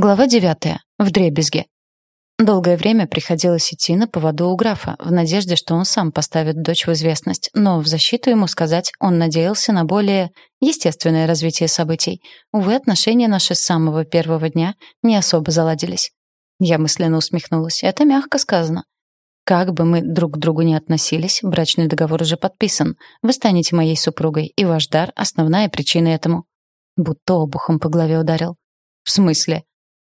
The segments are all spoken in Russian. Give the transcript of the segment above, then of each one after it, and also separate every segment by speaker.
Speaker 1: Глава девятая. Вдребезги. Долгое время приходилось идти на поводу у графа, в надежде, что он сам поставит дочь в известность, но в защиту ему сказать он надеялся на более естественное развитие событий. Увы, отношения наши с самого первого дня не особо заладились. Я мысленно усмехнулась. Это мягко сказано. Как бы мы друг к другу не относились, брачный договор уже подписан. Вы станете моей супругой, и ваш дар — основная причина этому. Будто обухом по голове ударил. В смысле?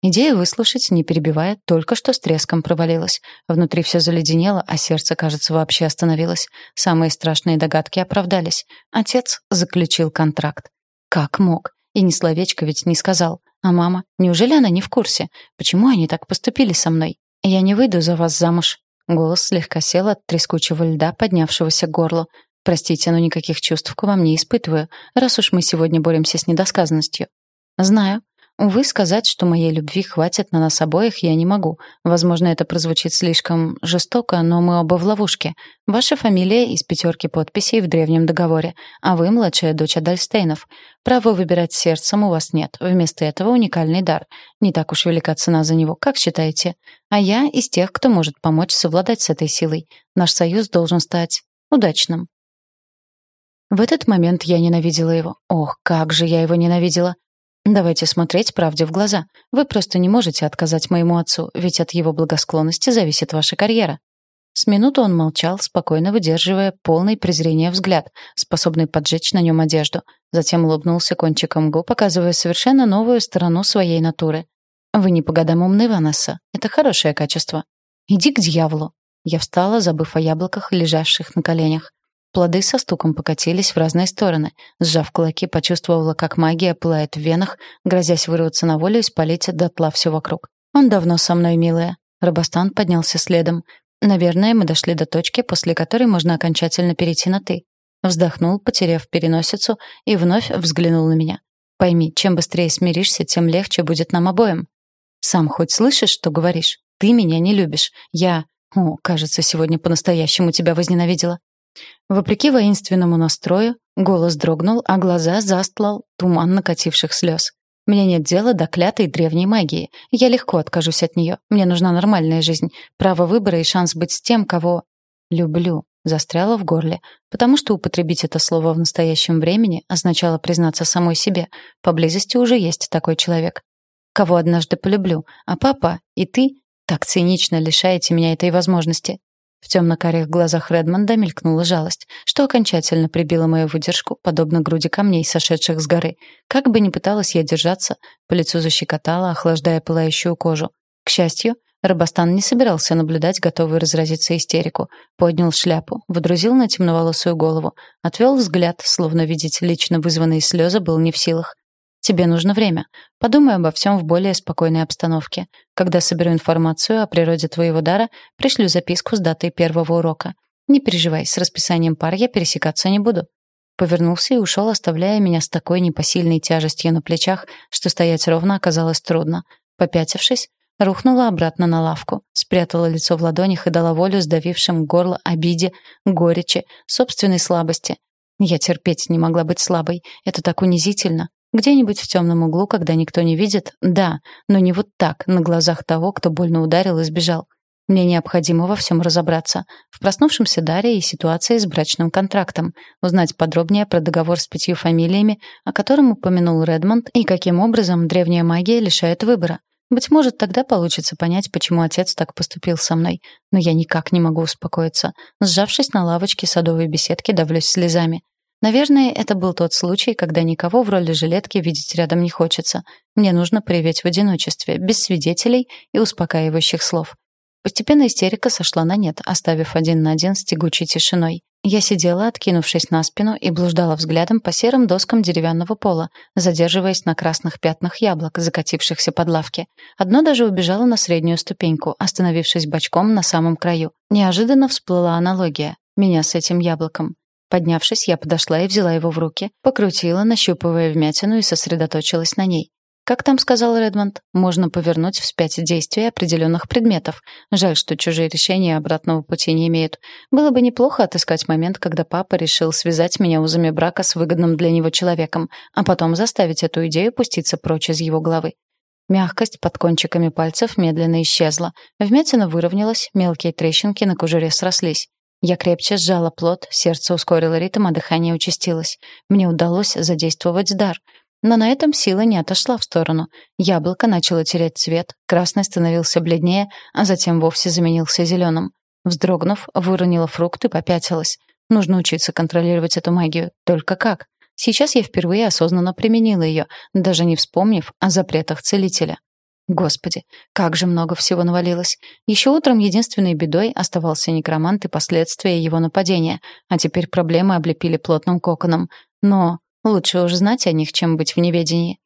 Speaker 1: Идея выслушать, не перебивая, только что с треском провалилась. Внутри все заледенело, а сердце, кажется, вообще остановилось. Самые страшные догадки оправдались. Отец заключил контракт. Как мог? И ни словечко ведь не сказал. А мама? Неужели она не в курсе? Почему они так поступили со мной? Я не выйду за вас замуж. Голос слегка сел от трескучего льда, поднявшегося к горлу. Простите, но никаких чувств к вам не испытываю, раз уж мы сегодня боремся с недосказанностью. Знаю, Увы, сказать, что моей любви хватит на нас обоих, я не могу. Возможно, это прозвучит слишком жестоко, но мы оба в ловушке. Ваша фамилия из пятерки подписей в древнем договоре, а вы младшая дочь Адальстейнов. Права выбирать сердцем у вас нет. Вместо этого уникальный дар. Не так уж велика цена за него, как считаете? А я из тех, кто может помочь совладать с этой силой. Наш союз должен стать удачным. В этот момент я ненавидела его. Ох, как же я его ненавидела. Давайте смотреть правде в глаза. Вы просто не можете отказать моему отцу, ведь от его благосклонности зависит ваша карьера. С минуту он молчал, спокойно выдерживая полный презрения взгляд, способный поджечь на нем одежду. Затем улыбнулся кончиком губ, показывая совершенно новую сторону своей натуры. «Вы не по годам умны, Ванесса. Это хорошее качество. Иди к дьяволу». Я встала, забыв о яблоках, лежавших на коленях. Плоды со стуком покатились в разные стороны. Сжав кулаки, почувствовала, как магия пылает в венах, грозясь вырваться на волю и спалить дотла все вокруг. «Он давно со мной, милая». Робостан поднялся следом. «Наверное, мы дошли до точки, после которой можно окончательно перейти на «ты». Вздохнул, потеряв переносицу, и вновь взглянул на меня. «Пойми, чем быстрее смиришься, тем легче будет нам обоим. Сам хоть слышишь, что говоришь? Ты меня не любишь. Я... О, кажется, сегодня по-настоящему тебя возненавидела. Вопреки воинственному настрою, голос дрогнул, а глаза застлал туман накативших слез. Мне нет дела до клятой древней магии. Я легко откажусь от нее. Мне нужна нормальная жизнь, право выбора и шанс быть с тем, кого люблю. Застряла в горле, потому что употребить это слово в настоящем времени означало признаться самой себе. Поблизости уже есть такой человек. Кого однажды полюблю, а папа и ты так цинично лишаете меня этой возможности. В темно-карих глазах Редмонда мелькнула жалость, что окончательно прибило мою выдержку, подобно груди камней, сошедших с горы. Как бы ни пыталась я держаться, по лицу защекотала, охлаждая пылающую кожу. К счастью, Рабастан не собирался наблюдать, готовый разразиться истерику. Поднял шляпу, водрузил на темноволосую голову, отвел взгляд, словно видеть лично вызванные слезы был не в силах. Тебе нужно время. Подумай обо всем в более спокойной обстановке. Когда соберу информацию о природе твоего дара, пришлю записку с датой первого урока. Не переживай, с расписанием пар я пересекаться не буду. Повернулся и ушел, оставляя меня с такой непосильной тяжестью на плечах, что стоять ровно оказалось трудно. Попятившись, рухнула обратно на лавку, спрятала лицо в ладонях и дала волю сдавившим горло обиде, горечи, собственной слабости. Я терпеть не могла быть слабой. Это так унизительно. Где-нибудь в темном углу, когда никто не видит, да, но не вот так, на глазах того, кто больно ударил и сбежал. Мне необходимо во всем разобраться. В проснувшемся Даре и ситуации с брачным контрактом. Узнать подробнее про договор с пятью фамилиями, о котором упомянул Редмонд, и каким образом древняя магия лишает выбора. Быть может, тогда получится понять, почему отец так поступил со мной. Но я никак не могу успокоиться. Сжавшись на лавочке садовой беседки, давлюсь слезами. Наверное, это был тот случай, когда никого в роли жилетки видеть рядом не хочется. Мне нужно приветь в одиночестве, без свидетелей и успокаивающих слов. Постепенно истерика сошла на нет, оставив один на один с тягучей тишиной. Я сидела, откинувшись на спину, и блуждала взглядом по серым доскам деревянного пола, задерживаясь на красных пятнах яблок, закатившихся под лавки. Одно даже убежало на среднюю ступеньку, остановившись бочком на самом краю. Неожиданно всплыла аналогия. Меня с этим яблоком. Поднявшись, я подошла и взяла его в руки, покрутила, нащупывая вмятину и сосредоточилась на ней. Как там сказал Редмонд, можно повернуть вспять действия определенных предметов. Жаль, что чужие решения обратного пути не имеют. Было бы неплохо отыскать момент, когда папа решил связать меня узами брака с выгодным для него человеком, а потом заставить эту идею пуститься прочь из его головы. Мягкость под кончиками пальцев медленно исчезла. Вмятина выровнялась, мелкие трещинки на кожуре срослись. Я крепче сжала плод, сердце ускорило ритм, а дыхание участилось. Мне удалось задействовать дар. Но на этом сила не отошла в сторону. Яблоко начало терять цвет, красный становился бледнее, а затем вовсе заменился зеленым. Вздрогнув, выронила фрукт и попятилась. Нужно учиться контролировать эту магию. Только как? Сейчас я впервые осознанно применила ее, даже не вспомнив о запретах целителя. Господи, как же много всего навалилось. Еще утром единственной бедой оставался некромант и последствия его нападения, а теперь проблемы облепили плотным коконом. Но лучше уж знать о них, чем быть в неведении.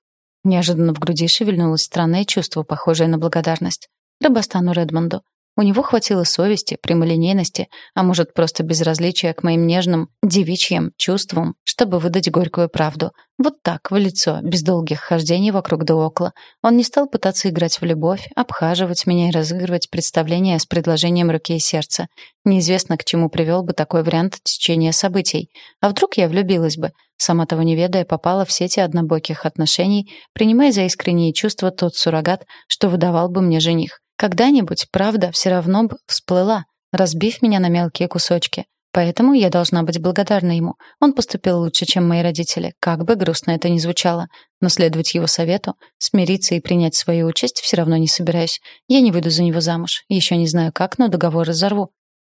Speaker 1: Неожиданно в груди шевельнулось странное чувство, похожее на благодарность. Рыбостану Редмонду. У него хватило совести, прямолинейности, а может, просто безразличия к моим нежным, девичьим чувствам, чтобы выдать горькую правду. Вот так, в лицо, без долгих хождений вокруг да около. Он не стал пытаться играть в любовь, обхаживать меня и разыгрывать представление с предложением руки и сердца. Неизвестно, к чему привел бы такой вариант течения событий. А вдруг я влюбилась бы? Сама того не ведая, попала в сети однобоких отношений, принимая за искренние чувства тот суррогат, что выдавал бы мне жених. Когда-нибудь правда все равно бы всплыла, разбив меня на мелкие кусочки. Поэтому я должна быть благодарна ему. Он поступил лучше, чем мои родители, как бы грустно это ни звучало. Но следовать его совету, смириться и принять свою участь все равно не собираюсь. Я не выйду за него замуж. Еще не знаю как, но договор разорву.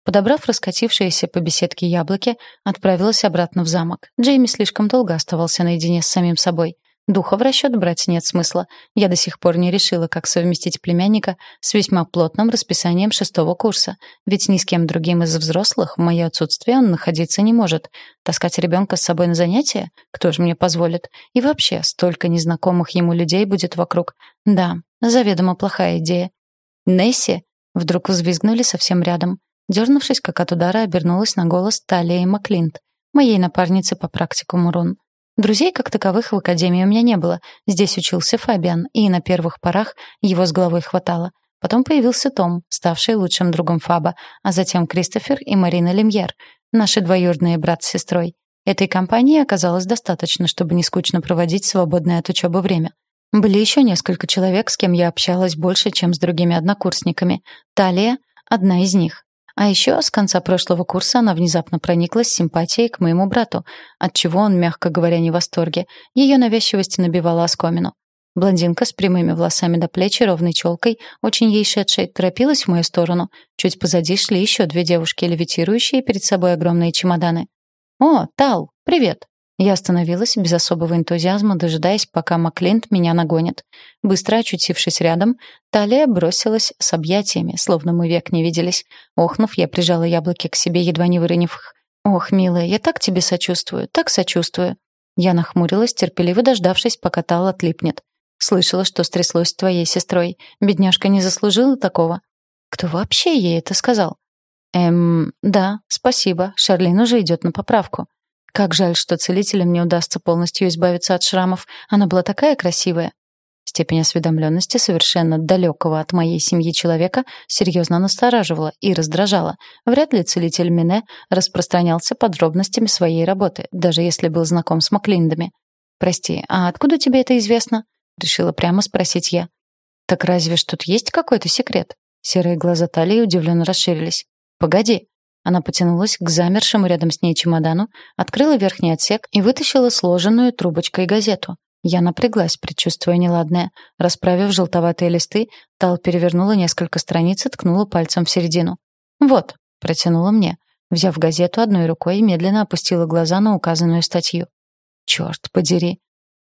Speaker 1: Подобрав раскатившиеся по беседке яблоки, отправилась обратно в замок. Джейми слишком долго оставался наедине с самим собой. Духа в расчет брать нет смысла. Я до сих пор не решила, как совместить племянника с весьма плотным расписанием шестого курса, ведь ни с кем другим из взрослых в мое отсутствие он находиться не может. Таскать ребенка с собой на занятия? Кто же мне позволит? И вообще, столько незнакомых ему людей будет вокруг. Да, заведомо плохая идея. «Несси!» Вдруг взвизгнули совсем рядом. Дернувшись, как от удара, обернулась на голос Талии Маклинт, моей напарницы по практикуму рун. Друзей как таковых в академии у меня не было. Здесь учился Фабиан, и на первых порах его с головой хватало. Потом появился Том, ставший лучшим другом Фаба, а затем Кристофер и Марина Лемьер, наши двоюродные брат с сестрой. Этой компании оказалось достаточно, чтобы не скучно проводить свободное от учебы время. Были еще несколько человек, с кем я общалась больше, чем с другими однокурсниками. Талия — одна из них. А еще с конца прошлого курса она внезапно прониклась симпатией к моему брату, от чего он, мягко говоря, не в восторге. Ее навязчивость набивала оскомину. Блондинка с прямыми волосами до плеч и ровной челкой, очень ей шедшей, торопилась в мою сторону. Чуть позади шли еще две девушки, левитирующие перед собой огромные чемоданы. «О, Тал, привет!» Я остановилась без особого энтузиазма, дожидаясь, пока Маклинт меня нагонит. Быстро очутившись рядом, Талия бросилась с объятиями, словно мы век не виделись. Охнув, я прижала яблоки к себе, едва не выронив их. «Ох, милая, я так тебе сочувствую, так сочувствую». Я нахмурилась, терпеливо дождавшись, пока Тал отлипнет. «Слышала, что стряслось с твоей сестрой. Бедняжка не заслужила такого». «Кто вообще ей это сказал?» «Эм, да, спасибо. Шарлин уже идет на поправку». Как жаль, что целителям не удастся полностью избавиться от шрамов. Она была такая красивая. Степень осведомленности совершенно далекого от моей семьи человека серьезно настораживала и раздражала. Вряд ли целитель Мине распространялся подробностями своей работы, даже если был знаком с Маклиндами. «Прости, а откуда тебе это известно?» — решила прямо спросить я. «Так разве ж тут есть какой-то секрет?» Серые глаза Талии удивленно расширились. «Погоди, она потянулась к замершему рядом с ней чемодану, открыла верхний отсек и вытащила сложенную трубочкой газету. Я напряглась, предчувствуя неладное. Расправив желтоватые листы, Тал перевернула несколько страниц и ткнула пальцем в середину. «Вот», — протянула мне. Взяв газету одной рукой, медленно опустила глаза на указанную статью. «Чёрт подери,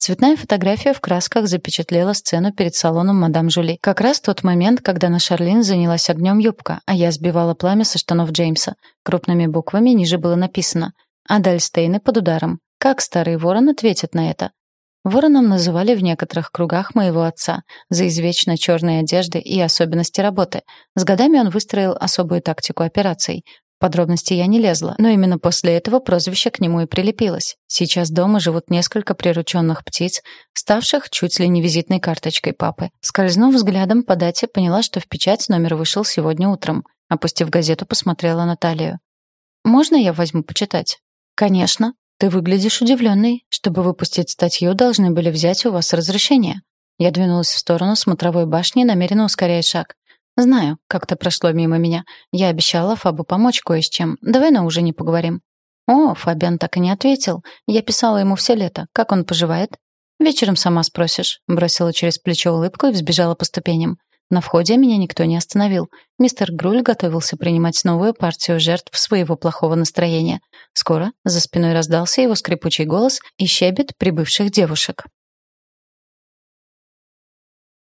Speaker 1: Цветная фотография в красках запечатлела сцену перед салоном мадам Жули. Как раз тот момент, когда на Шарлин занялась огнем юбка, а я сбивала пламя со штанов Джеймса. Крупными буквами ниже было написано «Адальстейны под ударом». Как старый ворон ответит на это? Вороном называли в некоторых кругах моего отца за извечно черные одежды и особенности работы. С годами он выстроил особую тактику операций подробности я не лезла, но именно после этого прозвище к нему и прилепилось. Сейчас дома живут несколько прирученных птиц, ставших чуть ли не визитной карточкой папы. Скользнув взглядом по дате, поняла, что в печать номер вышел сегодня утром. Опустив газету, посмотрела на Талию. «Можно я возьму почитать?» «Конечно. Ты выглядишь удивленной. Чтобы выпустить статью, должны были взять у вас разрешение». Я двинулась в сторону смотровой башни, намеренно ускоряя шаг. «Знаю, как-то прошло мимо меня. Я обещала Фабу помочь кое с чем. Давай на ужине поговорим». «О, Фабиан так и не ответил. Я писала ему все лето. Как он поживает?» «Вечером сама спросишь», — бросила через плечо улыбку и взбежала по ступеням. На входе меня никто не остановил. Мистер Груль готовился принимать новую партию жертв своего плохого настроения. Скоро за спиной раздался его скрипучий голос и щебет прибывших девушек.